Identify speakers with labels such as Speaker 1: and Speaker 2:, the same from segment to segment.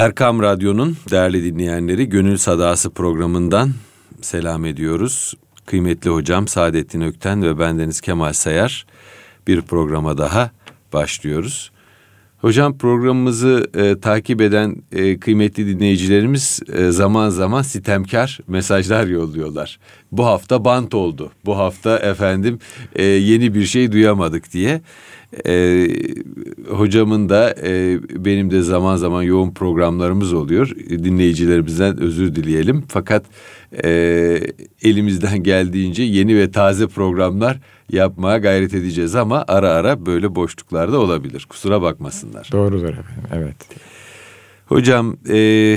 Speaker 1: Erkam Radyo'nun değerli dinleyenleri Gönül Sadası programından selam ediyoruz. Kıymetli hocam Saadettin Ökten ve bendeniz Kemal Sayar bir programa daha başlıyoruz. Hocam programımızı e, takip eden e, kıymetli dinleyicilerimiz e, zaman zaman sitemkar mesajlar yolluyorlar. Bu hafta bant oldu. Bu hafta efendim e, yeni bir şey duyamadık diye. E, hocamın da e, benim de zaman zaman yoğun programlarımız oluyor. Dinleyicilerimizden özür dileyelim. Fakat e, elimizden geldiğince yeni ve taze programlar yapmaya gayret edeceğiz ama ara ara böyle boşluklarda olabilir. Kusura bakmasınlar.
Speaker 2: Doğrudur efendim. Evet.
Speaker 1: Hocam e,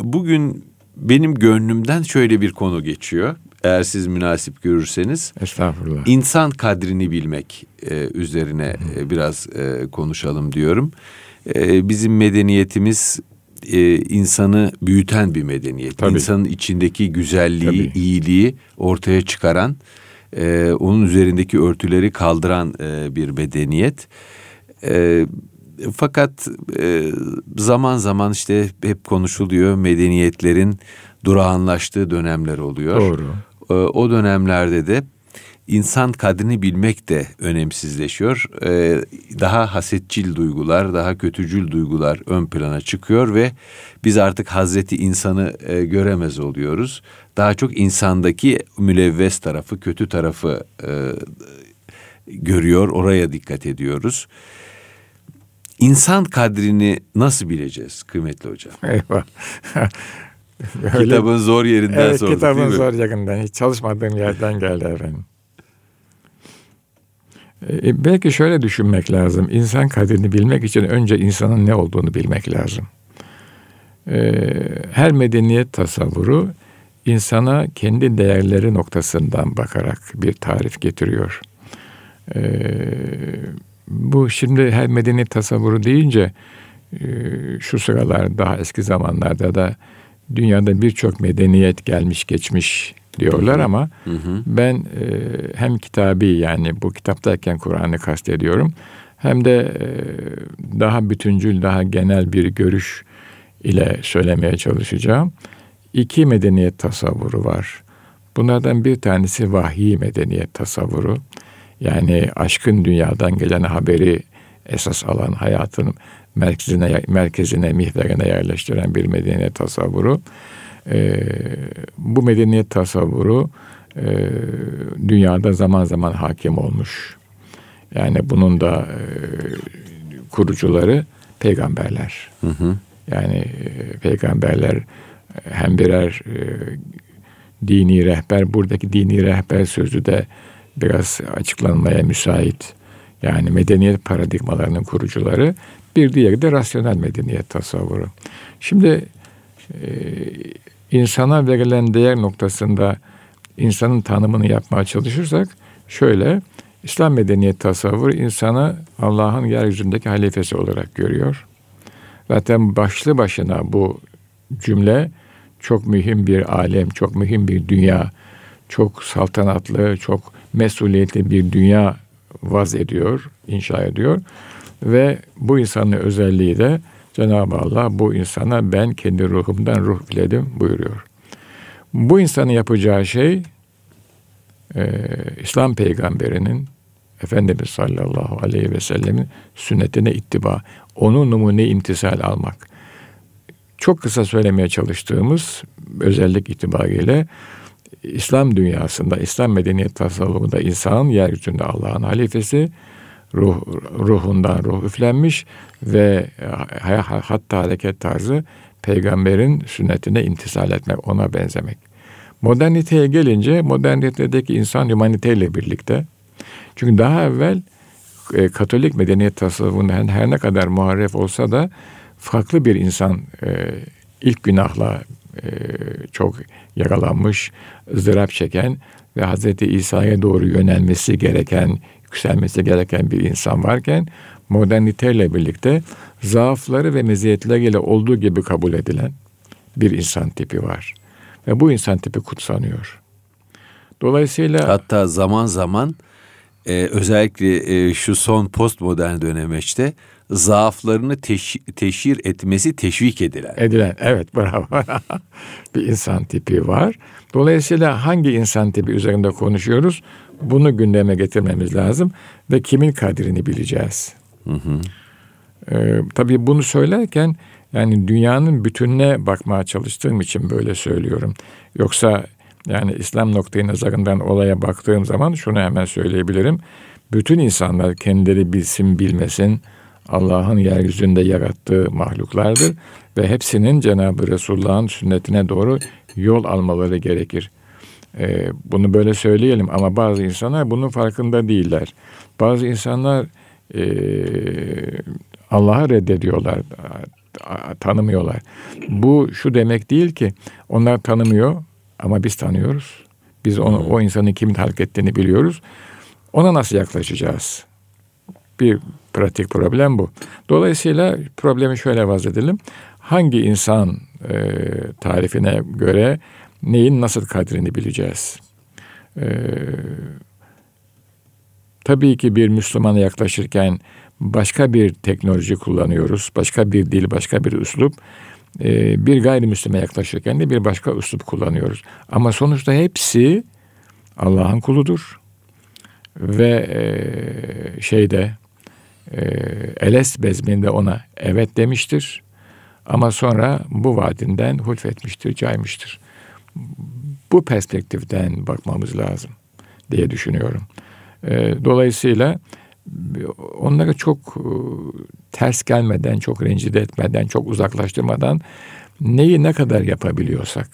Speaker 1: bugün benim gönlümden şöyle bir konu geçiyor. Eğer siz münasip görürseniz.
Speaker 2: Estağfurullah.
Speaker 1: İnsan kadrini bilmek e, üzerine e, biraz e, konuşalım diyorum. E, bizim medeniyetimiz e, insanı büyüten bir medeniyet. Tabii. İnsanın içindeki güzelliği, Tabii. iyiliği ortaya çıkaran, e, onun üzerindeki örtüleri kaldıran e, bir medeniyet. E, fakat e, zaman zaman işte hep konuşuluyor medeniyetlerin durağanlaştığı dönemler oluyor.
Speaker 2: Doğru.
Speaker 1: E, o dönemlerde de insan kadrini bilmek de önemsizleşiyor. Ee, daha hasetçil duygular, daha kötücül duygular ön plana çıkıyor ve biz artık Hazreti insanı e, göremez oluyoruz. Daha çok insandaki mülevves tarafı, kötü tarafı e, görüyor, oraya dikkat ediyoruz. İnsan kadrini nasıl bileceğiz kıymetli hocam?
Speaker 2: Eyvah.
Speaker 1: Öyle, kitabın zor yerinden
Speaker 2: evet,
Speaker 1: sorduk
Speaker 2: kitabın zor yerinden. Hiç çalışmadığım yerden geldi efendim. E, belki şöyle düşünmek lazım. İnsan kadrini bilmek için önce insanın ne olduğunu bilmek lazım. E, her medeniyet tasavvuru insana kendi değerleri noktasından bakarak bir tarif getiriyor. E, bu şimdi her medeniyet tasavvuru deyince e, şu sıralar daha eski zamanlarda da dünyada birçok medeniyet gelmiş geçmiş diyorlar ama hı hı. ben e, hem kitabi yani bu kitaptayken Kur'an'ı kastediyorum hem de e, daha bütüncül, daha genel bir görüş ile söylemeye çalışacağım. İki medeniyet tasavvuru var. Bunlardan bir tanesi vahiy medeniyet tasavvuru. Yani aşkın dünyadan gelen haberi esas alan hayatın merkezine, merkezine, mihverine yerleştiren bir medeniyet tasavvuru e, bu medeniyet tasavvuru e, dünyada zaman zaman hakim olmuş. Yani bunun da e, kurucuları peygamberler. Hı hı. Yani e, peygamberler hem birer e, dini rehber, buradaki dini rehber sözü de biraz açıklanmaya müsait. Yani medeniyet paradigmalarının kurucuları. Bir diğeri de rasyonel medeniyet tasavvuru. Şimdi e, insana verilen değer noktasında insanın tanımını yapmaya çalışırsak şöyle İslam medeniyet tasavvuru insanı Allah'ın yeryüzündeki halifesi olarak görüyor. Zaten başlı başına bu cümle çok mühim bir alem, çok mühim bir dünya, çok saltanatlı, çok mesuliyetli bir dünya vaz ediyor, inşa ediyor. Ve bu insanın özelliği de Cenab-ı Allah bu insana ben kendi ruhumdan ruh biledim buyuruyor. Bu insanın yapacağı şey e, İslam peygamberinin Efendimiz sallallahu aleyhi ve sellemin sünnetine ittiba, onun numune imtisal almak. Çok kısa söylemeye çalıştığımız özellik itibariyle İslam dünyasında, İslam medeniyet tasavvufunda insanın yeryüzünde Allah'ın halifesi, ruh, ruhundan ruh üflenmiş ve e, hatta hareket tarzı peygamberin sünnetine intisal etmek, ona benzemek. Moderniteye gelince modernitedeki insan humaniteyle birlikte çünkü daha evvel e, Katolik medeniyet tasavvufunda her, ne kadar muharref olsa da farklı bir insan e, ilk günahla çok yaralanmış, ızdırap çeken ve Hz. İsa'ya doğru yönelmesi gereken, yükselmesi gereken bir insan varken moderniteyle birlikte zaafları ve meziyetleriyle olduğu gibi kabul edilen bir insan tipi var. Ve bu insan tipi kutsanıyor. Dolayısıyla
Speaker 1: hatta zaman zaman e, özellikle e, şu son postmodern dönemeçte zaaflarını teş- teşhir etmesi teşvik edilen.
Speaker 2: Edilen, evet bravo. bir insan tipi var. Dolayısıyla hangi insan tipi üzerinde konuşuyoruz? Bunu gündeme getirmemiz lazım ve kimin kadrini bileceğiz. Hı hı. Ee, tabii bunu söylerken yani dünyanın bütününe bakmaya çalıştığım için böyle söylüyorum. Yoksa yani İslam noktayı nazarından olaya baktığım zaman şunu hemen söyleyebilirim. Bütün insanlar kendileri bilsin bilmesin Allah'ın yeryüzünde yarattığı mahluklardır ve hepsinin Cenab-ı Resulullah'ın sünnetine doğru yol almaları gerekir. Ee, bunu böyle söyleyelim ama bazı insanlar bunun farkında değiller. Bazı insanlar e, Allah'ı reddediyorlar, tanımıyorlar. Bu şu demek değil ki onlar tanımıyor ama biz tanıyoruz. Biz onu, o insanın kimin hak ettiğini biliyoruz. Ona nasıl yaklaşacağız? Bir pratik problem bu. Dolayısıyla problemi şöyle vaz edelim. Hangi insan e, tarifine göre neyin nasıl kadrini bileceğiz? E, tabii ki bir Müslümana yaklaşırken başka bir teknoloji kullanıyoruz. Başka bir dil, başka bir üslup. E, bir gayrimüslime yaklaşırken de bir başka üslup kullanıyoruz. Ama sonuçta hepsi Allah'ın kuludur. Ve e, şeyde e, Eles bezminde ona evet demiştir. Ama sonra bu vaadinden hulfetmiştir, caymıştır. Bu perspektiften bakmamız lazım diye düşünüyorum. E, dolayısıyla onları çok e, ters gelmeden, çok rencide etmeden, çok uzaklaştırmadan neyi ne kadar yapabiliyorsak,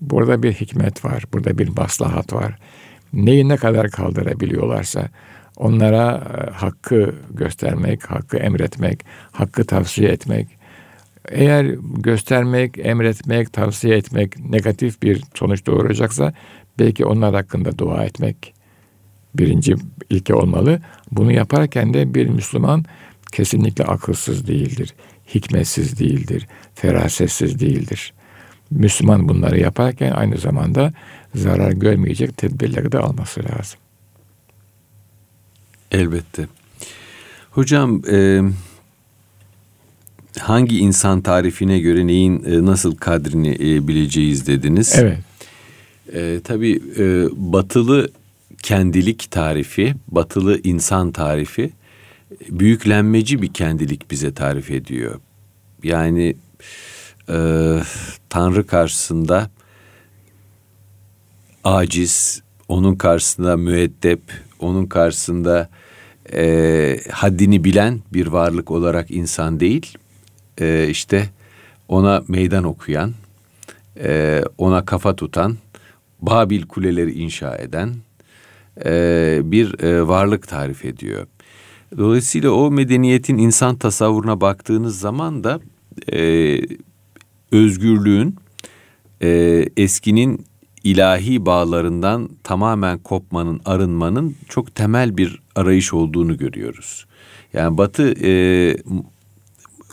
Speaker 2: burada bir hikmet var, burada bir maslahat var. Neyi ne kadar kaldırabiliyorlarsa onlara e, hakkı göstermek, hakkı emretmek, hakkı tavsiye etmek. Eğer göstermek, emretmek, tavsiye etmek negatif bir sonuç doğuracaksa belki onlar hakkında dua etmek birinci ilke olmalı. Bunu yaparken de bir Müslüman kesinlikle akılsız değildir, hikmetsiz değildir, ferasetsiz değildir. Müslüman bunları yaparken aynı zamanda zarar görmeyecek tedbirleri de alması lazım.
Speaker 1: Elbette. Hocam e, hangi insan tarifine göre neyin e, nasıl kadrini e, bileceğiz dediniz.
Speaker 2: Evet.
Speaker 1: E, tabii e, batılı kendilik tarifi, batılı insan tarifi büyüklenmeci bir kendilik bize tarif ediyor. Yani e, Tanrı karşısında aciz, onun karşısında müeddep, onun karşısında e, haddini bilen bir varlık olarak insan değil, e, işte ona meydan okuyan, e, ona kafa tutan, Babil kuleleri inşa eden e, bir e, varlık tarif ediyor. Dolayısıyla o medeniyetin insan tasavvuruna baktığınız zaman da e, özgürlüğün e, eskinin ilahi bağlarından tamamen kopmanın, arınmanın çok temel bir arayış olduğunu görüyoruz. Yani Batı e,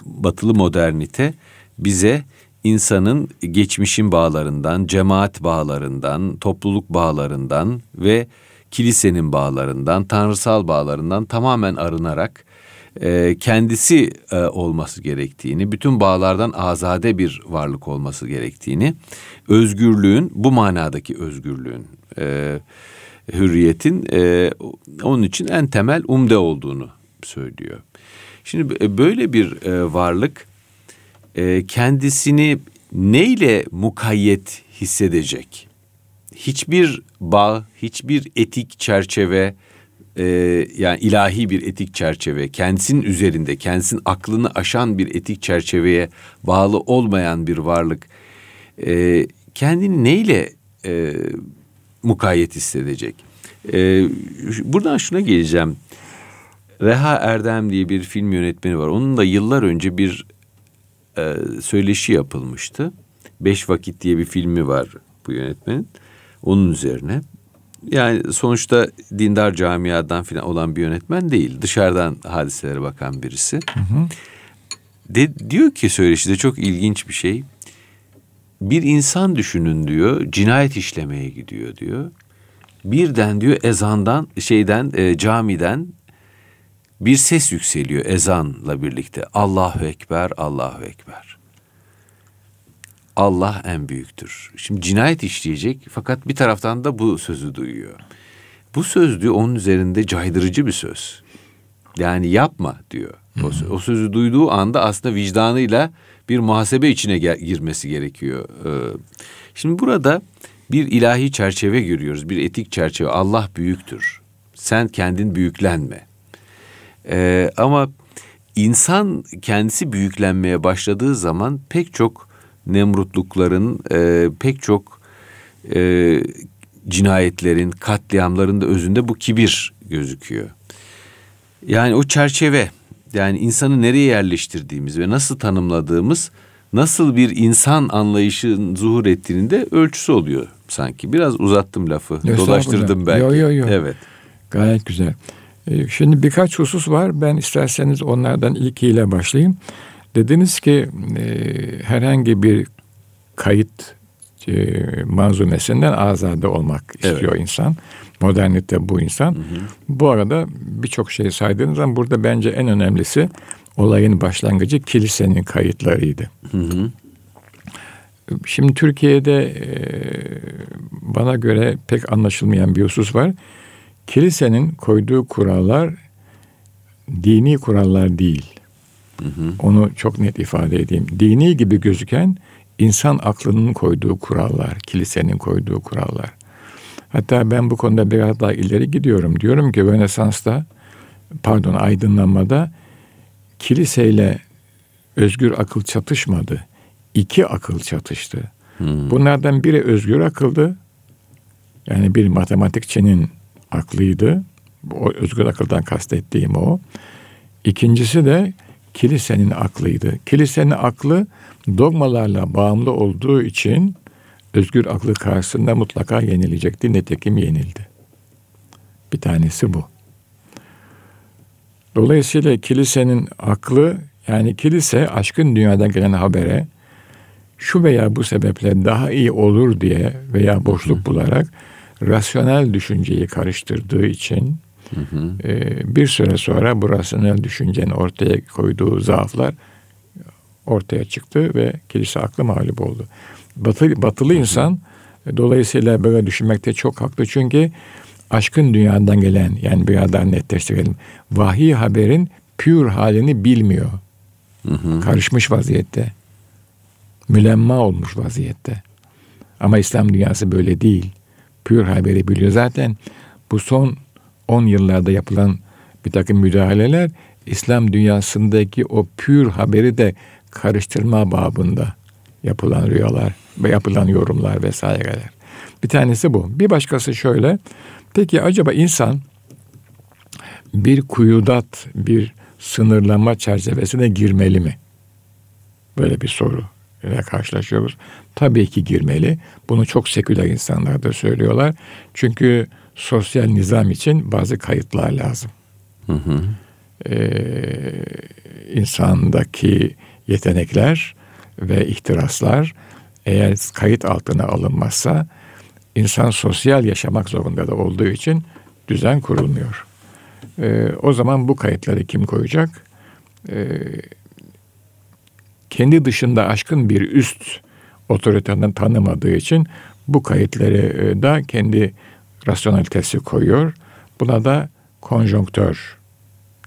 Speaker 1: batılı modernite bize insanın geçmişin bağlarından, cemaat bağlarından, topluluk bağlarından ve kilisenin bağlarından, tanrısal bağlarından tamamen arınarak e, kendisi e, olması gerektiğini, bütün bağlardan azade bir varlık olması gerektiğini, özgürlüğün bu manadaki özgürlüğün, e, hürriyetin e, onun için en temel umde olduğunu söylüyor. Şimdi e, böyle bir e, varlık e, kendisini neyle mukayyet hissedecek? Hiçbir bağ, hiçbir etik çerçeve, e, yani ilahi bir etik çerçeve, kendisinin üzerinde, kendisinin aklını aşan bir etik çerçeveye bağlı olmayan bir varlık e, kendini neyle e, mukayyet hissedecek? E, buradan şuna geleceğim. Reha Erdem diye bir film yönetmeni var. Onun da yıllar önce bir e, söyleşi yapılmıştı. Beş Vakit diye bir filmi var bu yönetmenin. Onun üzerine. Yani sonuçta dindar camiadan falan olan bir yönetmen değil. Dışarıdan hadiselere bakan birisi. Hı hı. De, diyor ki söyleşide çok ilginç bir şey. Bir insan düşünün diyor, cinayet işlemeye gidiyor diyor. Birden diyor ezandan, şeyden, e, camiden bir ses yükseliyor ezanla birlikte. Allahu Ekber, Allahu Ekber. Allah en büyüktür. Şimdi cinayet işleyecek fakat bir taraftan da bu sözü duyuyor. Bu söz diyor onun üzerinde caydırıcı bir söz. Yani yapma diyor. O, o sözü duyduğu anda aslında vicdanıyla bir muhasebe içine girmesi gerekiyor. Ee, şimdi burada bir ilahi çerçeve görüyoruz. Bir etik çerçeve. Allah büyüktür. Sen kendin büyüklenme. Ee, ama insan kendisi büyüklenmeye başladığı zaman pek çok nemrutlukların, e, pek çok e, cinayetlerin, katliamların da özünde bu kibir gözüküyor. Yani o çerçeve, yani insanı nereye yerleştirdiğimiz ve nasıl tanımladığımız, nasıl bir insan anlayışın zuhur ettiğinin de ölçüsü oluyor sanki. Biraz uzattım lafı, dolaştırdım belki.
Speaker 2: Yok yok yok.
Speaker 1: Evet.
Speaker 2: Gayet güzel. Ee, şimdi birkaç husus var. Ben isterseniz onlardan ilkiyle başlayayım. Dediniz ki e, herhangi bir kayıt e, manzumesinden azade olmak istiyor evet. insan. Modernite bu insan. Hı hı. Bu arada birçok şey saydığınız zaman burada bence en önemlisi olayın başlangıcı kilisenin kayıtlarıydı. Hı hı. Şimdi Türkiye'de e, bana göre pek anlaşılmayan bir husus var. Kilisenin koyduğu kurallar dini kurallar değil. Hı hı. Onu çok net ifade edeyim. Dini gibi gözüken insan aklının koyduğu kurallar, kilisenin koyduğu kurallar. Hatta ben bu konuda biraz daha ileri gidiyorum. Diyorum ki Rönesans'ta, pardon aydınlanmada kiliseyle özgür akıl çatışmadı. İki akıl çatıştı. Hmm. Bunlardan biri özgür akıldı. Yani bir matematikçinin aklıydı. O özgür akıldan kastettiğim o. İkincisi de kilisenin aklıydı. Kilisenin aklı dogmalarla bağımlı olduğu için özgür aklı karşısında mutlaka yenilecekti. Nitekim yenildi. Bir tanesi bu. Dolayısıyla kilisenin aklı yani kilise aşkın dünyadan gelen habere şu veya bu sebeple daha iyi olur diye veya boşluk bularak rasyonel düşünceyi karıştırdığı için hı hı. E, bir süre sonra bu rasyonel düşüncenin ortaya koyduğu zaaflar ortaya çıktı ve kilise aklı mağlup oldu. Batı, batılı insan e, dolayısıyla böyle düşünmekte çok haklı çünkü aşkın dünyadan gelen yani bir daha netleştirelim. Vahiy haberin pür halini bilmiyor. Hı hı. Karışmış vaziyette. Mülemma olmuş vaziyette. Ama İslam dünyası böyle değil. Pür haberi biliyor. Zaten bu son 10 yıllarda yapılan bir takım müdahaleler İslam dünyasındaki o pür haberi de karıştırma babında yapılan rüyalar ve yapılan yorumlar vesaireler. Bir tanesi bu. Bir başkası şöyle. Peki acaba insan bir kuyudat, bir sınırlama çerçevesine girmeli mi? Böyle bir soru ile karşılaşıyoruz. Tabii ki girmeli. Bunu çok seküler insanlar da söylüyorlar. Çünkü sosyal nizam için bazı kayıtlar lazım. Hı hı. Ee, insandaki yetenekler ve ihtiraslar eğer kayıt altına alınmazsa insan sosyal yaşamak zorunda da olduğu için düzen kurulmuyor. Ee, o zaman bu kayıtları kim koyacak? Ee, kendi dışında aşkın bir üst otoriteden tanımadığı için bu kayıtları e, da kendi rasyonalitesi koyuyor. Buna da konjonktör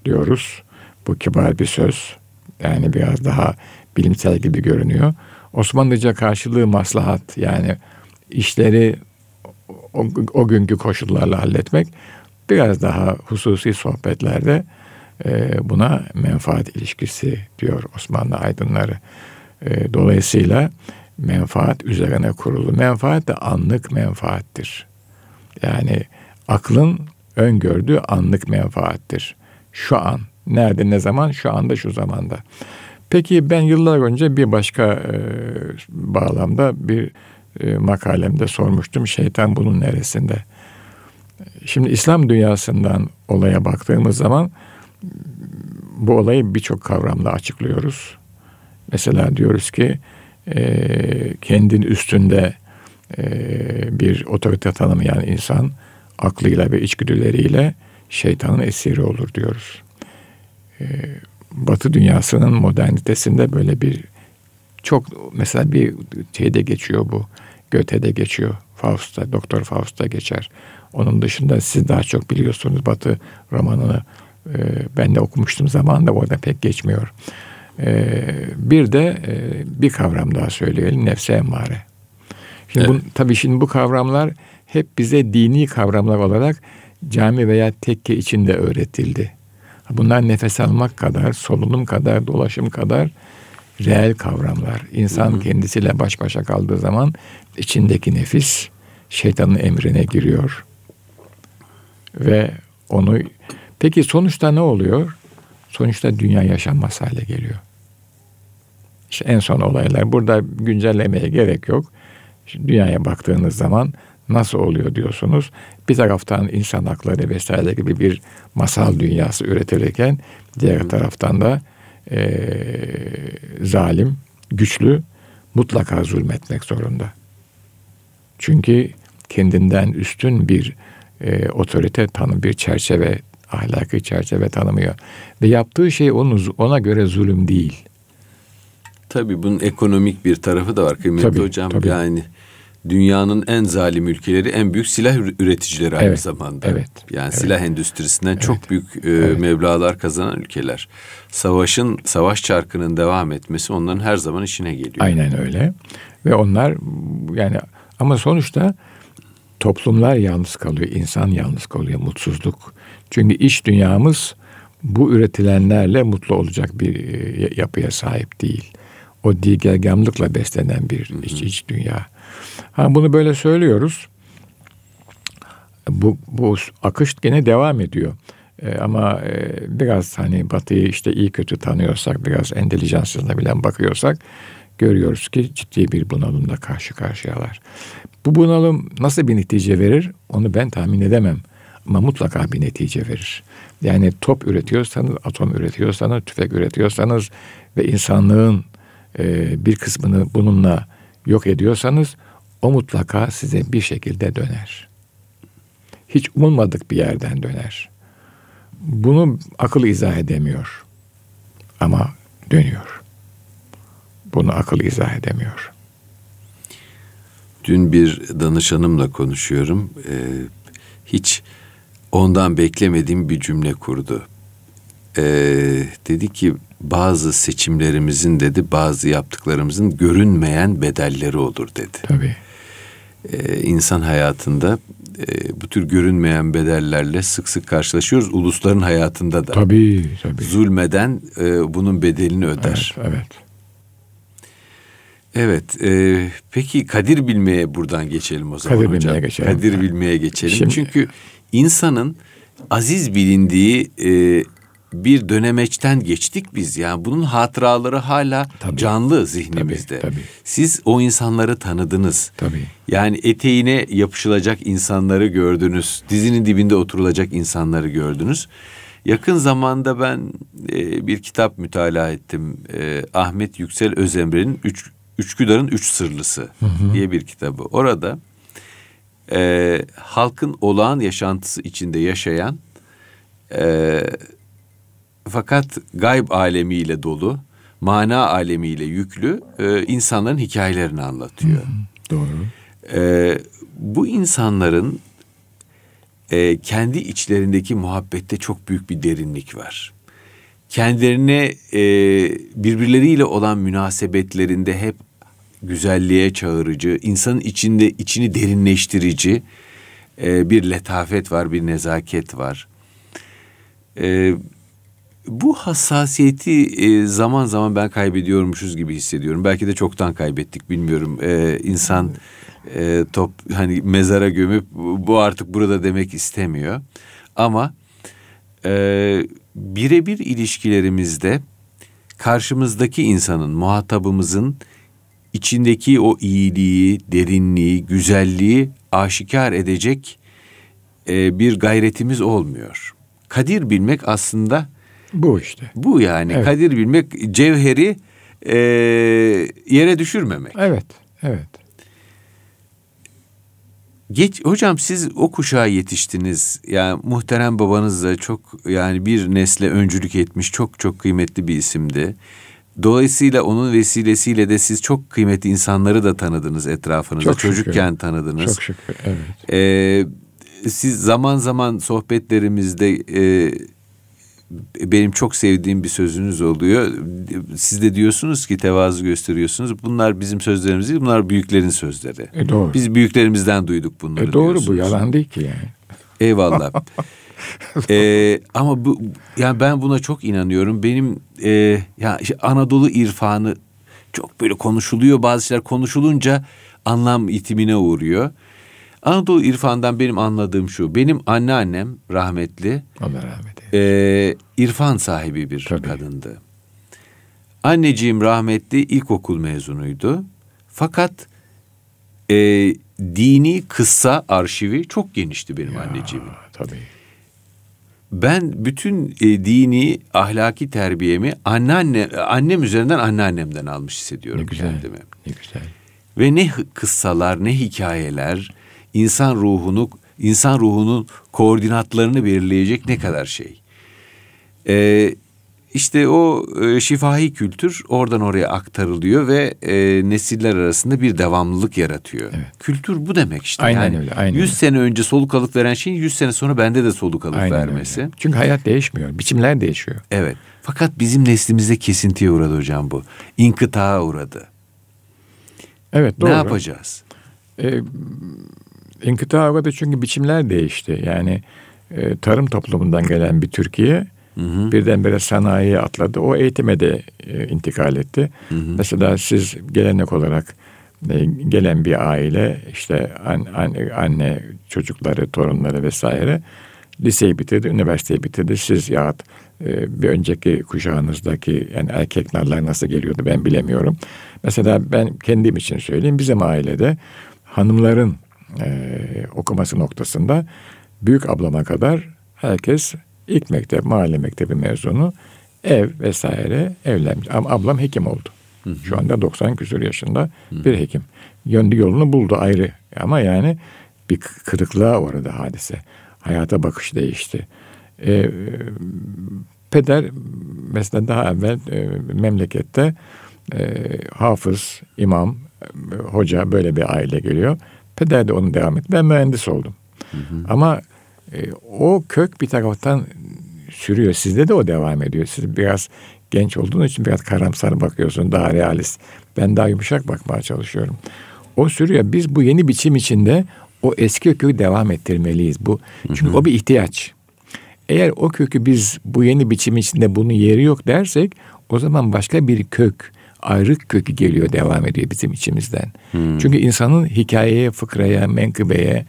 Speaker 2: diyoruz. Bu kibar bir söz. Yani biraz daha bilimsel gibi görünüyor. Osmanlıca karşılığı maslahat yani işleri o, o günkü koşullarla halletmek biraz daha hususi sohbetlerde e, buna menfaat ilişkisi diyor Osmanlı aydınları. E, dolayısıyla menfaat üzerine kurulu. Menfaat de anlık menfaattir. Yani aklın öngördüğü anlık menfaattir. Şu an, nerede, ne zaman, şu anda, şu zamanda. Peki ben yıllar önce bir başka e, bağlamda bir e, makalemde sormuştum. Şeytan bunun neresinde? Şimdi İslam dünyasından olaya baktığımız zaman bu olayı birçok kavramla açıklıyoruz. Mesela diyoruz ki e, kendin üstünde e, bir otorite tanımayan insan aklıyla ve içgüdüleriyle şeytanın esiri olur diyoruz. Batı dünyasının modernitesinde böyle bir çok mesela bir şeyde geçiyor bu. Göte'de geçiyor. Faust'ta, Doktor Faust'ta geçer. Onun dışında siz daha çok biliyorsunuz Batı romanını e, ben de okumuştum zamanında orada pek geçmiyor. E, bir de e, bir kavram daha söyleyelim nefse emmare. Şimdi evet. bu, tabii şimdi bu kavramlar hep bize dini kavramlar olarak cami veya tekke içinde öğretildi. Bunlar nefes almak kadar, solunum kadar, dolaşım kadar reel kavramlar. İnsan hı hı. kendisiyle baş başa kaldığı zaman içindeki nefis şeytanın emrine giriyor. Ve onu peki sonuçta ne oluyor? Sonuçta dünya yaşanmaz hale geliyor. İşte en son olaylar. Burada güncellemeye gerek yok. Şimdi dünyaya baktığınız zaman nasıl oluyor diyorsunuz. Bir taraftan insan hakları vesaire gibi bir masal dünyası üretilirken diğer taraftan da e, zalim, güçlü mutlaka zulmetmek zorunda. Çünkü kendinden üstün bir e, otorite tanım, bir çerçeve, ahlaki çerçeve tanımıyor. Ve yaptığı şey onun, ona göre zulüm değil.
Speaker 1: Tabii bunun ekonomik bir tarafı da var kıymetli tabii, hocam. Tabii. Yani dünyanın en zalim ülkeleri en büyük silah üreticileri aynı evet, zamanda. Evet. Yani evet. silah endüstrisinden evet, çok büyük e, evet. meblalar kazanan ülkeler. Savaşın savaş çarkının devam etmesi onların her zaman işine geliyor.
Speaker 2: Aynen öyle. Ve onlar yani ama sonuçta toplumlar yalnız kalıyor, insan yalnız kalıyor, mutsuzluk. Çünkü iş dünyamız bu üretilenlerle mutlu olacak bir e, yapıya sahip değil. O digergamlıkla beslenen bir iç, iç dünya. Ha, bunu böyle söylüyoruz. Bu, bu akış gene devam ediyor. E, ama e, biraz hani Batı'yı işte iyi kötü tanıyorsak, biraz entelijansına bilen bakıyorsak görüyoruz ki ciddi bir bunalımla karşı karşıyalar. Bu bunalım nasıl bir netice verir onu ben tahmin edemem. Ama mutlaka bir netice verir. Yani top üretiyorsanız, atom üretiyorsanız, tüfek üretiyorsanız ve insanlığın bir kısmını bununla yok ediyorsanız o mutlaka size bir şekilde döner. Hiç umulmadık bir yerden döner. Bunu akıl izah edemiyor. Ama dönüyor. Bunu akıl izah edemiyor.
Speaker 1: Dün bir danışanımla konuşuyorum. Ee, hiç ondan beklemediğim bir cümle kurdu. Ee, dedi ki bazı seçimlerimizin dedi bazı yaptıklarımızın görünmeyen bedelleri olur dedi.
Speaker 2: Tabii.
Speaker 1: Ee, insan hayatında e, bu tür görünmeyen bedellerle sık sık karşılaşıyoruz. Ulusların hayatında da.
Speaker 2: Tabii, tabii.
Speaker 1: Zulmeden e, bunun bedelini öder.
Speaker 2: Evet, evet.
Speaker 1: Evet. E, peki kadir bilmeye buradan geçelim o zaman
Speaker 2: kadir
Speaker 1: hocam.
Speaker 2: Bilmeye geçelim.
Speaker 1: Kadir bilmeye geçelim. Şimdi, Çünkü insanın aziz bilindiği e, bir dönemeçten geçtik biz. Yani bunun hatıraları hala tabii, canlı zihnimizde. Tabii, tabii. Siz o insanları tanıdınız.
Speaker 2: Tabii.
Speaker 1: Yani eteğine yapışılacak insanları gördünüz. Dizinin dibinde oturulacak insanları gördünüz. Yakın zamanda ben e, bir kitap mütalaa ettim. E, Ahmet Yüksel Özemre'nin Üç, Üçgüdar'ın Üç Sırlısı hı hı. diye bir kitabı. Orada e, halkın olağan yaşantısı içinde yaşayan e, fakat gayb alemiyle dolu, mana alemiyle yüklü e, insanların hikayelerini anlatıyor. Hı,
Speaker 2: doğru.
Speaker 1: E, bu insanların e, kendi içlerindeki muhabbette çok büyük bir derinlik var. Kendilerine e, birbirleriyle olan münasebetlerinde hep güzelliğe çağırıcı, insanın içinde içini derinleştirici e, bir letafet var, bir nezaket var. E, bu hassasiyeti e, zaman zaman ben kaybediyormuşuz gibi hissediyorum. Belki de çoktan kaybettik bilmiyorum. E, insan e, top hani mezara gömüp bu artık burada demek istemiyor. Ama birebir ilişkilerimizde karşımızdaki insanın, muhatabımızın içindeki o iyiliği, derinliği, güzelliği aşikar edecek e, bir gayretimiz olmuyor. Kadir bilmek aslında
Speaker 2: bu işte.
Speaker 1: Bu yani evet. kadir bilmek cevheri e, yere düşürmemek.
Speaker 2: Evet, evet.
Speaker 1: Geç hocam siz o kuşağa yetiştiniz. Yani muhterem babanız da çok yani bir nesle öncülük etmiş çok çok kıymetli bir isimdi. Dolayısıyla onun vesilesiyle de siz çok kıymetli insanları da tanıdınız etrafınızda.
Speaker 2: Çok şükür.
Speaker 1: Çocukken tanıdınız.
Speaker 2: Çok şükür. Evet.
Speaker 1: Ee, siz zaman zaman sohbetlerimizde e, benim çok sevdiğim bir sözünüz oluyor. Siz de diyorsunuz ki tevazu gösteriyorsunuz. Bunlar bizim sözlerimiz değil, bunlar büyüklerin sözleri.
Speaker 2: E doğru.
Speaker 1: Biz büyüklerimizden duyduk bunları.
Speaker 2: E doğru bu yalan değil ki yani.
Speaker 1: Eyvallah. ee, ama bu yani ben buna çok inanıyorum. Benim e, ya işte Anadolu irfanı çok böyle konuşuluyor. Bazı şeyler konuşulunca anlam itimine uğruyor. Anadolu irfandan benim anladığım şu. Benim anneannem rahmetli
Speaker 2: Allah rahmet.
Speaker 1: E, irfan sahibi bir
Speaker 2: Tabii.
Speaker 1: kadındı. Anneciğim rahmetli ilkokul mezunuydu. Fakat e, dini kıssa arşivi çok genişti benim anneciğimin.
Speaker 2: Aa, tabii.
Speaker 1: Ben bütün e, dini ahlaki terbiyemi anneanne annem üzerinden anneannemden almış hissediyorum
Speaker 2: Ne güzel.
Speaker 1: kendimi.
Speaker 2: Ne güzel.
Speaker 1: Ve ne hı- kıssalar ne hikayeler insan ruhunu insan ruhunun koordinatlarını belirleyecek ne kadar şey. Ee, işte o e, şifahi kültür oradan oraya aktarılıyor ve e, nesiller arasında bir devamlılık yaratıyor.
Speaker 2: Evet.
Speaker 1: Kültür bu demek işte.
Speaker 2: Aynen
Speaker 1: yani
Speaker 2: öyle, aynen
Speaker 1: 100
Speaker 2: öyle.
Speaker 1: sene önce soluk alıp veren şeyin 100 sene sonra bende de soluk alıp
Speaker 2: Aynen
Speaker 1: vermesi.
Speaker 2: öyle. Çünkü hayat değişmiyor. Biçimler değişiyor.
Speaker 1: Evet. Fakat bizim neslimizde kesintiye uğradı hocam bu. İnkıtağa uğradı.
Speaker 2: Evet doğru.
Speaker 1: Ne yapacağız?
Speaker 2: E, inkıta uğradı çünkü biçimler değişti. Yani e, tarım toplumundan gelen bir Türkiye birdenbire sanayiye atladı. O eğitime de e, intikal etti. Mesela siz gelenek olarak e, gelen bir aile işte an- an- anne çocukları, torunları vesaire liseyi bitirdi, üniversiteyi bitirdi. Siz ya e, bir önceki kuşağınızdaki yani erkek narlar nasıl geliyordu ben bilemiyorum. Mesela ben kendim için söyleyeyim. Bizim ailede hanımların e, okuması noktasında büyük ablama kadar herkes ilk mektep, mahalle mektebi mezunu ev vesaire evlenmiş. Ama ablam hekim oldu. Şu anda 90 küsur yaşında bir hekim. Yönlü yolunu buldu ayrı ama yani bir kırıklığa uğradı hadise. Hayata bakış değişti. Ee, peder mesela daha evvel e, memlekette e, hafız, imam, e, hoca böyle bir aile geliyor. Peder de onu devam etti. Ben mühendis oldum. Ama e, o kök bir taraftan sürüyor. Sizde de o devam ediyor. Siz biraz genç olduğunuz için biraz karamsar bakıyorsun, daha realist. Ben daha yumuşak bakmaya çalışıyorum. O sürüyor. Biz bu yeni biçim içinde o eski kökü devam ettirmeliyiz. Bu çünkü o bir ihtiyaç. Eğer o kökü biz bu yeni biçim içinde bunun yeri yok dersek o zaman başka bir kök, ayrık kökü geliyor devam ediyor bizim içimizden. Çünkü insanın hikayeye, fıkraya, menkıbeye,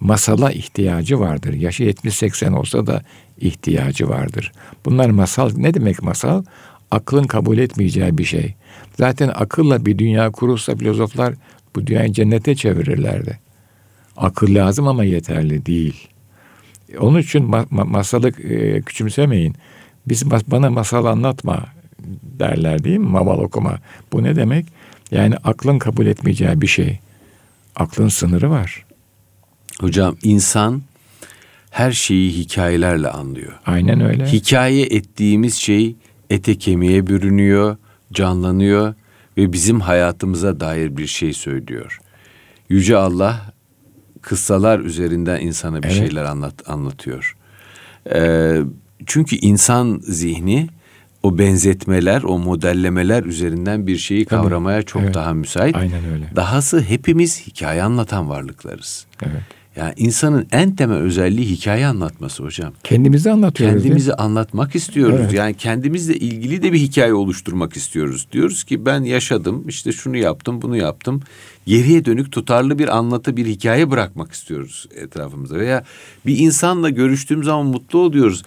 Speaker 2: masala ihtiyacı vardır. Yaşı 70-80 olsa da ihtiyacı vardır. Bunlar masal. Ne demek masal? Aklın kabul etmeyeceği bir şey. Zaten akılla bir dünya kurulsa filozoflar bu dünyayı cennete çevirirlerdi. Akıl lazım ama yeterli değil. Onun için ma- ma- masalı e, küçümsemeyin. Biz mas- bana masal anlatma derler değil mi? Maval okuma. Bu ne demek? Yani aklın kabul etmeyeceği bir şey. Aklın sınırı var.
Speaker 1: Hocam insan her şeyi hikayelerle anlıyor.
Speaker 2: Aynen öyle.
Speaker 1: Hikaye ettiğimiz şey ete kemiğe bürünüyor, canlanıyor ve bizim hayatımıza dair bir şey söylüyor. Yüce Allah kıssalar üzerinden insana bir
Speaker 2: Evet.
Speaker 1: şeyler anlat anlatıyor. Ee, çünkü insan zihni o benzetmeler, o modellemeler üzerinden bir şeyi
Speaker 2: Tabii.
Speaker 1: kavramaya çok
Speaker 2: Evet.
Speaker 1: daha müsait.
Speaker 2: Aynen öyle.
Speaker 1: Dahası hepimiz hikaye anlatan varlıklarız.
Speaker 2: Evet.
Speaker 1: Yani insanın en temel özelliği hikaye anlatması hocam.
Speaker 2: Kendimizi anlatıyoruz.
Speaker 1: Kendimizi anlatmak istiyoruz.
Speaker 2: Evet.
Speaker 1: Yani kendimizle ilgili de bir hikaye oluşturmak istiyoruz. Diyoruz ki ben yaşadım, işte şunu yaptım, bunu yaptım. Geriye dönük tutarlı bir anlatı, bir hikaye bırakmak istiyoruz etrafımıza. Veya bir insanla görüştüğüm zaman mutlu oluyoruz.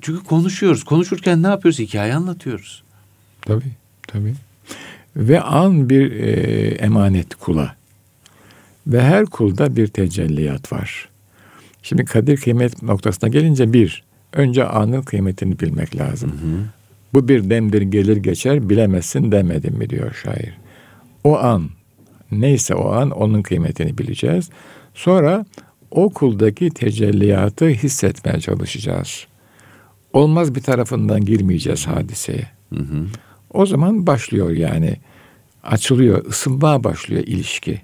Speaker 1: Çünkü konuşuyoruz. Konuşurken ne yapıyoruz? Hikaye anlatıyoruz.
Speaker 2: Tabii, tabii. Ve an bir e, emanet kula. Ve her kulda bir tecelliyat var. Şimdi kadir kıymet noktasına gelince bir, önce anın kıymetini bilmek lazım. Bu bir demdir gelir geçer bilemezsin demedim mi diyor şair. O an neyse o an onun kıymetini bileceğiz. Sonra okuldaki tecelliyatı hissetmeye çalışacağız. Olmaz bir tarafından girmeyeceğiz hadiseye. Hı hı. O zaman başlıyor yani açılıyor, ısınmaya başlıyor ilişki.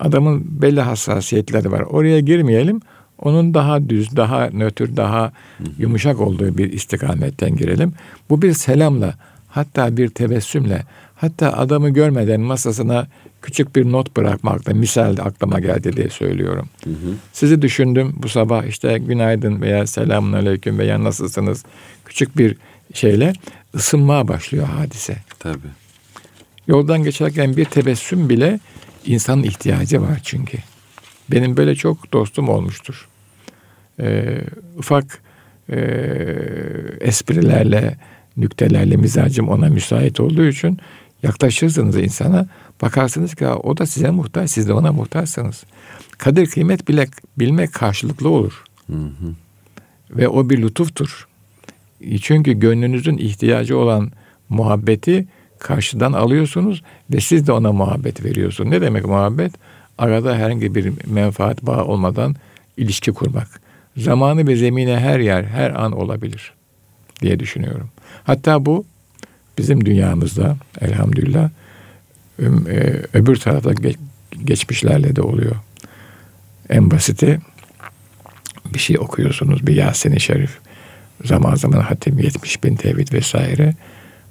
Speaker 2: Adamın belli hassasiyetleri var. Oraya girmeyelim. Onun daha düz, daha nötr, daha yumuşak olduğu bir istikametten girelim. Bu bir selamla, hatta bir tebessümle, hatta adamı görmeden masasına küçük bir not bırakmakla misal aklıma geldi diye söylüyorum. Hı hı. Sizi düşündüm bu sabah işte günaydın veya selamun aleyküm veya nasılsınız küçük bir şeyle ısınmaya başlıyor hadise.
Speaker 1: Tabii.
Speaker 2: Yoldan geçerken bir tebessüm bile insanın ihtiyacı var çünkü. Benim böyle çok dostum olmuştur. Ee, ufak e, esprilerle, nüktelerle mizacım ona müsait olduğu için yaklaşırsınız insana. Bakarsınız ki o da size muhtaç, siz de ona muhtaçsınız. Kadir kıymet bile bilmek karşılıklı olur. Hı hı. Ve o bir lütuftur. Çünkü gönlünüzün ihtiyacı olan muhabbeti karşıdan alıyorsunuz ve siz de ona muhabbet veriyorsunuz. Ne demek muhabbet? Arada herhangi bir menfaat bağı olmadan ilişki kurmak. Zamanı ve zemine her yer, her an olabilir diye düşünüyorum. Hatta bu bizim dünyamızda elhamdülillah e, öbür tarafta geçmişlerle de oluyor. En basiti bir şey okuyorsunuz, bir Yasin-i Şerif. Zaman zaman hatim 70 bin tevhid vesaire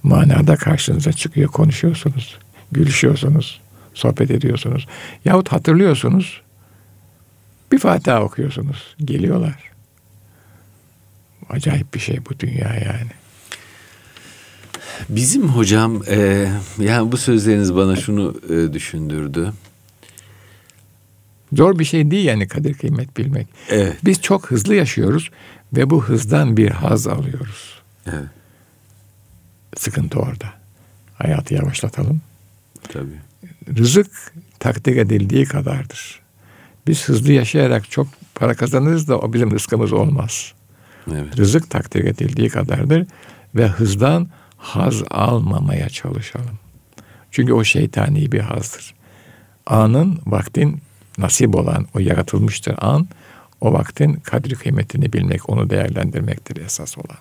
Speaker 2: manada karşınıza çıkıyor, konuşuyorsunuz, gülüşüyorsunuz, sohbet ediyorsunuz. Yahut hatırlıyorsunuz, bir Fatiha okuyorsunuz, geliyorlar. Acayip bir şey bu dünya yani.
Speaker 1: Bizim hocam, e, yani bu sözleriniz bana şunu e, düşündürdü.
Speaker 2: Zor bir şey değil yani kadir kıymet bilmek.
Speaker 1: Evet.
Speaker 2: Biz çok hızlı yaşıyoruz ve bu hızdan bir haz alıyoruz.
Speaker 1: Evet.
Speaker 2: Sıkıntı orada. Hayatı yavaşlatalım.
Speaker 1: Tabii.
Speaker 2: Rızık takdir edildiği kadardır. Biz hızlı yaşayarak çok para kazanırız da o bizim rızkımız olmaz.
Speaker 1: Evet.
Speaker 2: Rızık takdir edildiği kadardır ve hızdan haz almamaya çalışalım. Çünkü o şeytani bir hazdır. Anın, vaktin nasip olan, o yaratılmıştır an, o vaktin kadri kıymetini bilmek, onu değerlendirmektir esas olan.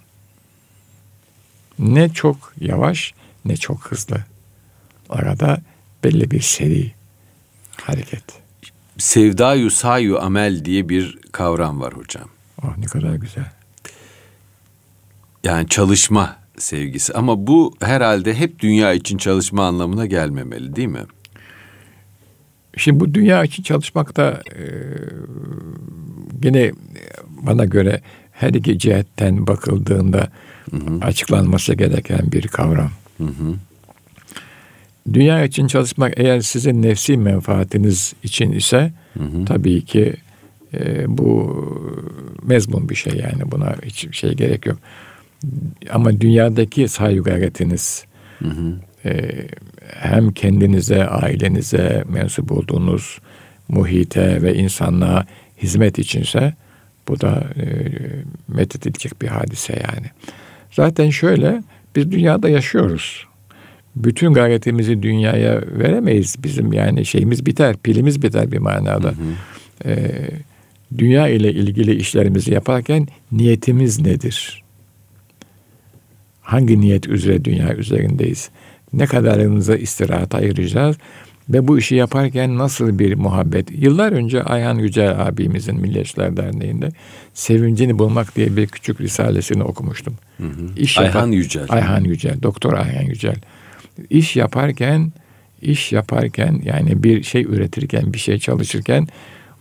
Speaker 2: Ne çok yavaş ne çok hızlı. Arada belli bir seri hareket.
Speaker 1: Sevdayu sayu amel diye bir kavram var hocam.
Speaker 2: Oh ne kadar güzel.
Speaker 1: Yani çalışma sevgisi ama bu herhalde hep dünya için çalışma anlamına gelmemeli değil mi?
Speaker 2: Şimdi bu dünya için çalışmak da e, gene bana göre her iki cihetten bakıldığında hı hı. açıklanması gereken bir kavram. Hı hı. Dünya için çalışmak eğer sizin nefsi menfaatiniz için ise hı hı. tabii ki e, bu mezmun bir şey yani buna hiç şey gerek yok. Ama dünyadaki saygı gayretiniz hı hı. E, hem kendinize, ailenize mensup olduğunuz muhite ve insanlığa hizmet içinse bu da e, methedilecek bir hadise yani. Zaten şöyle biz dünyada yaşıyoruz. Bütün gayretimizi dünyaya veremeyiz. Bizim yani şeyimiz biter, pilimiz biter bir manada. Hı hı. Ee, dünya ile ilgili işlerimizi yaparken niyetimiz nedir? Hangi niyet üzere dünya üzerindeyiz? Ne kadarımıza istirahat ayıracağız? Ve bu işi yaparken nasıl bir muhabbet? Yıllar önce Ayhan Yücel abimizin Milliyetçiler Derneği'nde Sevincini Bulmak diye bir küçük risalesini okumuştum.
Speaker 1: Hı hı. İş Ayhan yapar, Yücel.
Speaker 2: Ayhan Yücel, Doktor Ayhan Yücel. İş yaparken, iş yaparken yani bir şey üretirken, bir şey çalışırken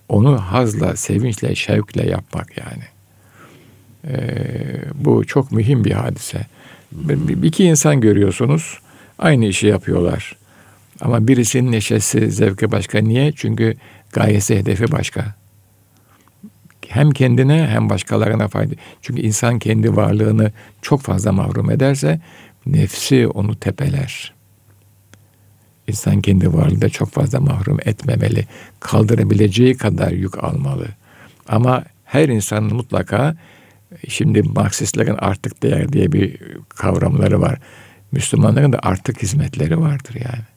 Speaker 2: onu hazla, sevinçle, şevkle yapmak yani. Ee, bu çok mühim bir hadise. Bir, iki insan görüyorsunuz, aynı işi yapıyorlar ama birisinin neşesi, zevki başka. Niye? Çünkü gayesi, hedefi başka. Hem kendine hem başkalarına fayda. Çünkü insan kendi varlığını çok fazla mahrum ederse nefsi onu tepeler. İnsan kendi varlığında çok fazla mahrum etmemeli. Kaldırabileceği kadar yük almalı. Ama her insanın mutlaka şimdi Marksistlerin artık değer diye bir kavramları var. Müslümanların da artık hizmetleri vardır yani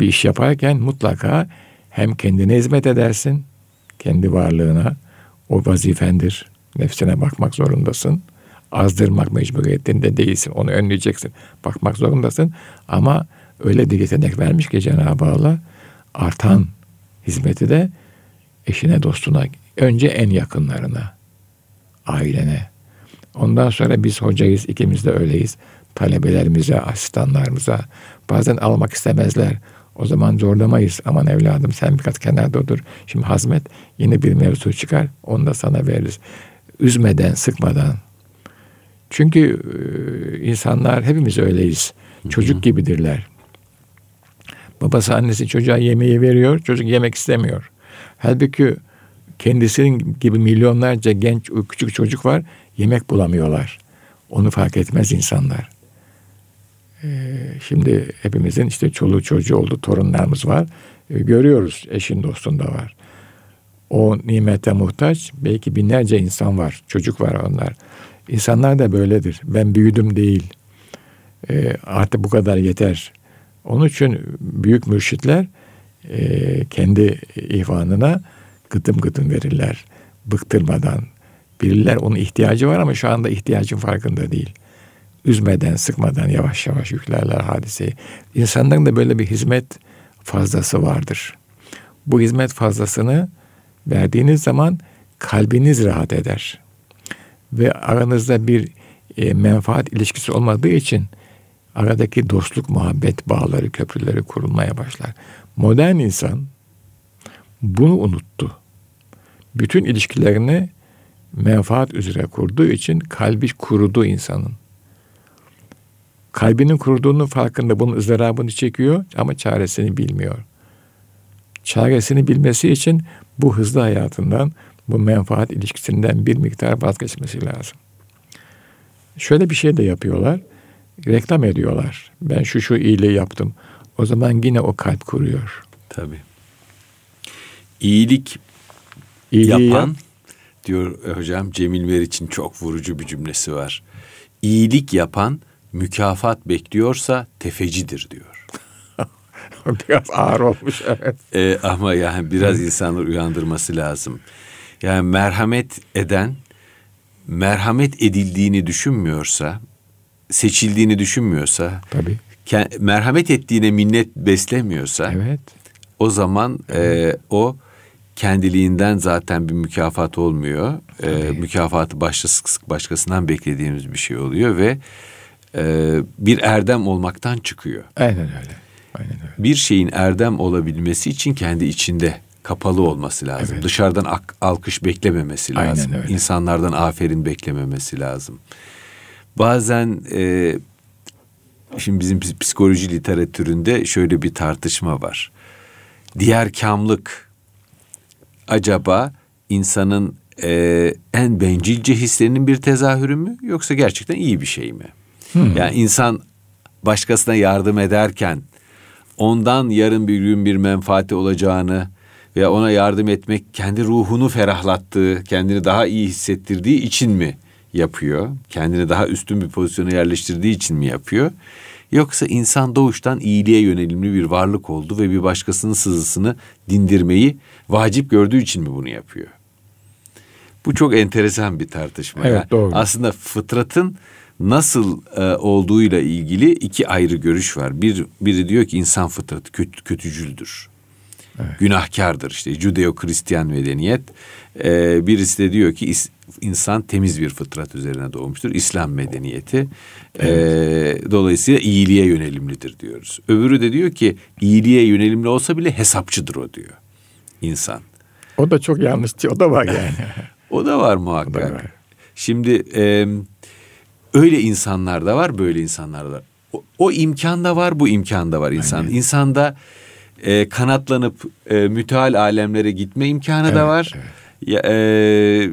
Speaker 2: bir iş yaparken mutlaka hem kendine hizmet edersin, kendi varlığına, o vazifendir. Nefsine bakmak zorundasın. Azdırmak mecburiyetinde değilsin. Onu önleyeceksin. Bakmak zorundasın. Ama öyle bir yetenek vermiş ki Cenab-ı Allah artan hizmeti de eşine, dostuna, önce en yakınlarına, ailene. Ondan sonra biz hocayız, ikimiz de öyleyiz. Talebelerimize, asistanlarımıza bazen almak istemezler. O zaman zorlamayız. Aman evladım sen birkaç kenarda dur. Şimdi hazmet yine bir mevzu çıkar. Onu da sana veririz. Üzmeden, sıkmadan. Çünkü e, insanlar hepimiz öyleyiz. Çocuk gibidirler. Babası annesi çocuğa yemeği veriyor. Çocuk yemek istemiyor. Halbuki kendisinin gibi milyonlarca genç küçük çocuk var. Yemek bulamıyorlar. Onu fark etmez insanlar. Ee, şimdi hepimizin işte çoluğu çocuğu oldu, torunlarımız var. Ee, görüyoruz eşin dostun da var. O nimete muhtaç belki binlerce insan var. Çocuk var onlar. İnsanlar da böyledir. Ben büyüdüm değil. Ee, artık bu kadar yeter. Onun için büyük mürşitler e, kendi ihvanına gıdım gıdım verirler. Bıktırmadan. Bilirler onun ihtiyacı var ama şu anda ihtiyacın farkında değil üzmeden, sıkmadan yavaş yavaş yüklerler hadiseyi. İnsanların da böyle bir hizmet fazlası vardır. Bu hizmet fazlasını verdiğiniz zaman kalbiniz rahat eder. Ve aranızda bir e, menfaat ilişkisi olmadığı için aradaki dostluk, muhabbet bağları, köprüleri kurulmaya başlar. Modern insan bunu unuttu. Bütün ilişkilerini menfaat üzere kurduğu için kalbi kurudu insanın kalbinin kuruduğunun farkında bunun ızdırabını çekiyor ama çaresini bilmiyor. Çaresini bilmesi için bu hızlı hayatından, bu menfaat ilişkisinden bir miktar vazgeçmesi lazım. Şöyle bir şey de yapıyorlar. Reklam ediyorlar. Ben şu şu iyiliği yaptım. O zaman yine o kalp kuruyor.
Speaker 1: Tabii. İyilik İyiliği yapan yap. diyor hocam Cemil Meriç'in çok vurucu bir cümlesi var. İyilik yapan mükafat bekliyorsa tefecidir diyor.
Speaker 2: biraz ağır olmuş evet.
Speaker 1: Ee, ama yani biraz insanları uyandırması lazım. Yani merhamet eden merhamet edildiğini düşünmüyorsa, seçildiğini düşünmüyorsa,
Speaker 2: Tabii.
Speaker 1: merhamet ettiğine minnet beslemiyorsa,
Speaker 2: evet.
Speaker 1: o zaman evet. e, o kendiliğinden zaten bir mükafat olmuyor. E, mükafatı başkası, başkasından beklediğimiz bir şey oluyor ve e, bir erdem olmaktan çıkıyor.
Speaker 2: Aynen öyle. Aynen öyle.
Speaker 1: Bir şeyin erdem olabilmesi için kendi içinde kapalı olması lazım. Evet. Dışarıdan ak- alkış beklememesi lazım. Aynen öyle. İnsanlardan aferin beklememesi lazım. Bazen e, şimdi bizim psikoloji literatüründe şöyle bir tartışma var. Diğer kamlık acaba insanın e, en bencilce hislerinin bir tezahürü mü yoksa gerçekten iyi bir şey mi? Hmm. Yani insan başkasına yardım ederken ondan yarın bir gün bir menfaati olacağını veya ona yardım etmek kendi ruhunu ferahlattığı, kendini daha iyi hissettirdiği için mi yapıyor? Kendini daha üstün bir pozisyona yerleştirdiği için mi yapıyor? Yoksa insan doğuştan iyiliğe yönelimli bir varlık oldu ve bir başkasının sızısını dindirmeyi vacip gördüğü için mi bunu yapıyor? Bu çok enteresan bir tartışma.
Speaker 2: Evet, yani doğru.
Speaker 1: Aslında fıtratın nasıl e, olduğuyla ilgili iki ayrı görüş var. Bir biri diyor ki insan fıtratı kötü, kötücüldür. Evet. Günahkardır işte Judeo-Hristiyan medeniyet. Ee, birisi de diyor ki insan temiz bir fıtrat üzerine doğmuştur. İslam medeniyeti. Evet. Ee, dolayısıyla iyiliğe yönelimlidir diyoruz. Öbürü de diyor ki iyiliğe yönelimli olsa bile hesapçıdır o diyor insan.
Speaker 2: O da çok yanlış. O da var yani.
Speaker 1: o da var muhakkak. Da var. Şimdi e, öyle insanlar da var, böyle insanlar da var. O, o imkan da var, bu imkan da var insan. Aynen. İnsanda e, kanatlanıp e, müteal alemlere gitme imkanı evet, da var. Evet. Ya, e,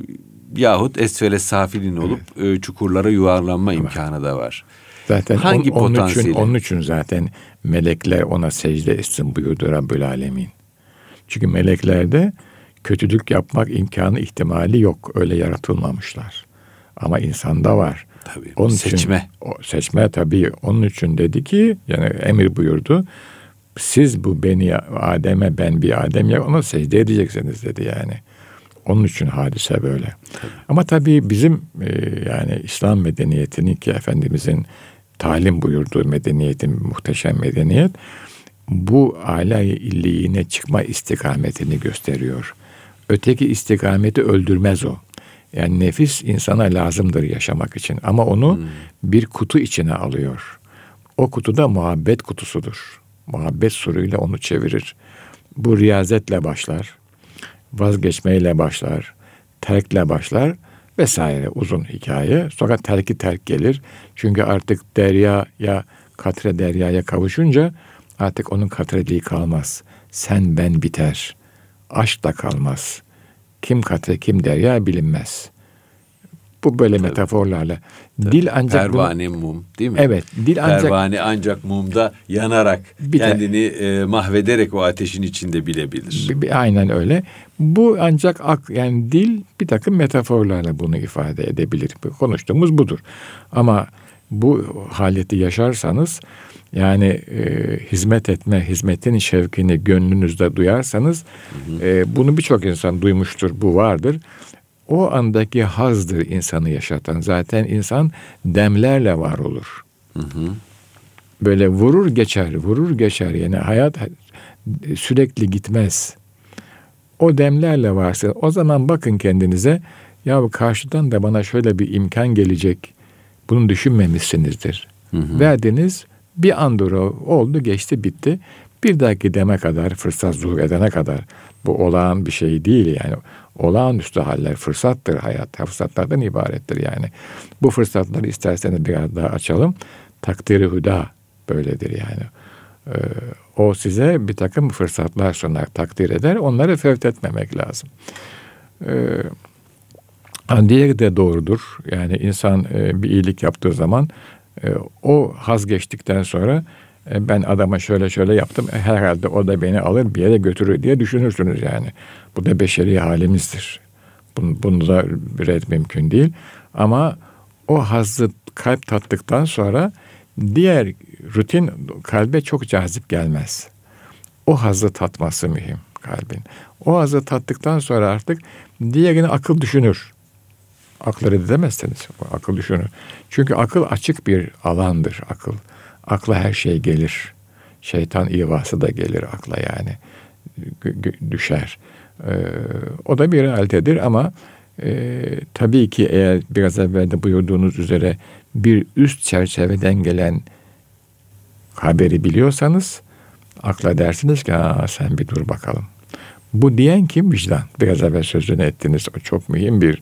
Speaker 1: yahut esfele safilin olup evet. e, çukurlara yuvarlanma evet. imkanı da var.
Speaker 2: Zaten hangi on, onun için onun için zaten melekler ona secde etsin buyurdu Rabbül Alemin. Çünkü meleklerde kötülük yapmak imkanı ihtimali yok. Öyle yaratılmamışlar. Ama insanda var.
Speaker 1: Tabii. Onun seçme.
Speaker 2: Için, o seçme tabii. Onun için dedi ki yani emir buyurdu. siz bu beni Adem'e ben bir Adem ya ona secde edeceksiniz dedi yani. Onun için hadise böyle. Tabii. Ama tabii bizim e, yani İslam medeniyetinin ki Efendimizin talim buyurduğu medeniyetin muhteşem medeniyet bu alay illiğine çıkma istikametini gösteriyor. Öteki istikameti öldürmez o. Yani nefis insana lazımdır yaşamak için ama onu hmm. bir kutu içine alıyor. O kutuda muhabbet kutusudur. Muhabbet suruyla onu çevirir. Bu riyazetle başlar. Vazgeçmeyle başlar. Terkle başlar vesaire uzun hikaye. Sonra terki terk gelir. Çünkü artık derya ya katre deryaya kavuşunca artık onun katreliği kalmaz. Sen ben biter. Aşk da kalmaz. Kim katre kim derya bilinmez. Bu böyle Tabii. metaforlarla.
Speaker 1: Tabii. Dil ancak pervane mum değil mi?
Speaker 2: Evet,
Speaker 1: dil ancak pervane ancak mumda yanarak biter. kendini e, mahvederek o ateşin içinde bilebilir.
Speaker 2: Aynen öyle. Bu ancak ak yani dil bir takım metaforlarla bunu ifade edebilir. Konuştuğumuz budur. Ama bu haleti yaşarsanız yani e, hizmet etme, hizmetin şevkini gönlünüzde duyarsanız hı hı. E, bunu birçok insan duymuştur, bu vardır. O andaki hazdır insanı yaşatan. Zaten insan demlerle var olur. Hı hı. Böyle vurur geçer, vurur geçer. Yani hayat sürekli gitmez. O demlerle varsa o zaman bakın kendinize ya karşıdan da bana şöyle bir imkan gelecek. Bunu düşünmemişsinizdir. Hı hı. Verdiniz bir andır oldu geçti bitti. Bir dahaki deme kadar fırsat zuhur edene kadar bu olağan bir şey değil yani. Olağanüstü haller fırsattır hayat. Fırsatlardan ibarettir yani. Bu fırsatları isterseniz biraz daha açalım. Takdiri hüda böyledir yani. Ee, o size bir takım fırsatlar sunar, takdir eder. Onları fevt etmemek lazım. Ee, diğeri de doğrudur. Yani insan e, bir iyilik yaptığı zaman e, o haz geçtikten sonra e, ben adama şöyle şöyle yaptım. E, herhalde o da beni alır bir yere götürür diye düşünürsünüz yani. Bu da beşeri halimizdir. Bunu, bunu da red mümkün değil. Ama o hazzı kalp tattıktan sonra diğer rutin kalbe çok cazip gelmez. O hazzı tatması mühim kalbin. O hazzı tattıktan sonra artık diğerini akıl düşünür. Akıl reddedemezsiniz. Akıl düşünür. Çünkü akıl açık bir alandır akıl. Akla her şey gelir. Şeytan ivası da gelir akla yani. düşer. Ee, o da bir realitedir ama e, tabii ki eğer biraz evvel de buyurduğunuz üzere bir üst çerçeveden gelen haberi biliyorsanız akla dersiniz ki sen bir dur bakalım. Bu diyen kim? Vicdan. Biraz evvel sözünü ettiniz. O çok mühim bir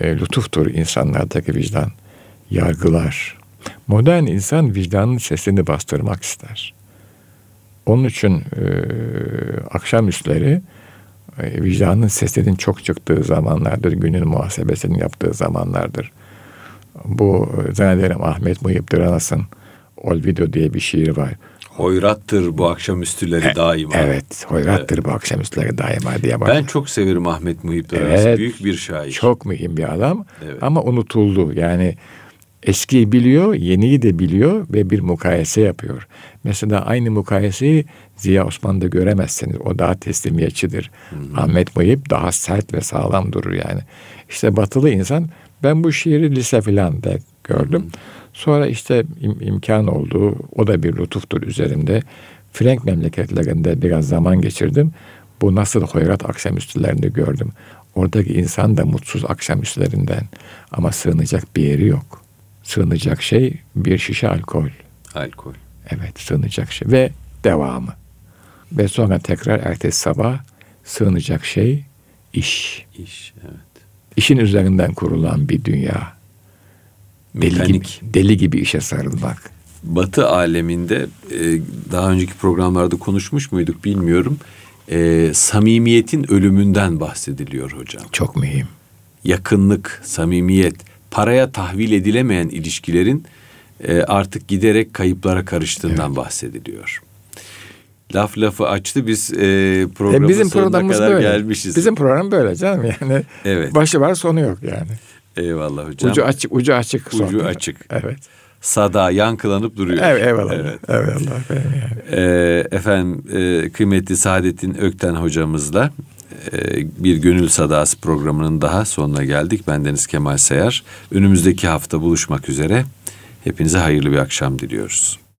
Speaker 2: e, lütuftur insanlardaki vicdan. Yargılar. Modern insan vicdanın sesini bastırmak ister. Onun için e, akşamüstleri e, vicdanın sesinin çok çıktığı zamanlardır. Günün muhasebesini yaptığı zamanlardır. Bu e, zannederim Ahmet Muhip Dıranas'ın Olvido diye bir şiir var.
Speaker 1: Hoyrattır bu akşamüstüleri e, daima.
Speaker 2: Evet, hoyrattır evet. bu akşamüstüleri daima diye
Speaker 1: var. Ben çok severim Ahmet Muhip. Evet, Büyük bir şair.
Speaker 2: Çok mühim bir adam evet. ama unutuldu. Yani eskiyi biliyor, yeniyi de biliyor ve bir mukayese yapıyor. Mesela aynı mukayeseyi Ziya Osman'da göremezsiniz. O daha teslimiyetçidir. Hmm. Ahmet Muhip daha sert ve sağlam durur yani. İşte batılı insan ben bu şiiri lise filan da gördüm. Hmm. Sonra işte im- imkan oldu. O da bir lütuftur üzerimde. Frank memleketlerinde biraz zaman geçirdim. Bu nasıl hoyrat akşamüstülerini gördüm. Oradaki insan da mutsuz akşamüstülerinden. Ama sığınacak bir yeri yok. Sığınacak şey bir şişe alkol.
Speaker 1: Alkol.
Speaker 2: Evet sığınacak şey. Ve devamı. Ve sonra tekrar ertesi sabah sığınacak şey iş.
Speaker 1: İş, evet.
Speaker 2: İşin üzerinden kurulan bir dünya. Deli gibi, deli gibi işe sarılmak.
Speaker 1: Batı aleminde e, daha önceki programlarda konuşmuş muyduk bilmiyorum. E, samimiyetin ölümünden bahsediliyor hocam.
Speaker 2: Çok mühim.
Speaker 1: Yakınlık, samimiyet, paraya tahvil edilemeyen ilişkilerin e, artık giderek kayıplara karıştığından evet. bahsediliyor. Laf lafı açtı biz e, programın e bizim sonuna kadar böyle. gelmişiz.
Speaker 2: Bizim program böyle canım yani. Evet. Başı var sonu yok yani.
Speaker 1: Eyvallah hocam.
Speaker 2: Ucu açık, ucu açık.
Speaker 1: Ucu sonra. açık.
Speaker 2: Evet.
Speaker 1: sada yankılanıp duruyor.
Speaker 2: Evet, eyvallah. Evet. Eyvallah.
Speaker 1: Ee, efendim e, kıymetli Saadettin Ökten hocamızla e, bir Gönül Sadası programının daha sonuna geldik. Ben Deniz Kemal Sayar. Önümüzdeki hafta buluşmak üzere. Hepinize hayırlı bir akşam diliyoruz.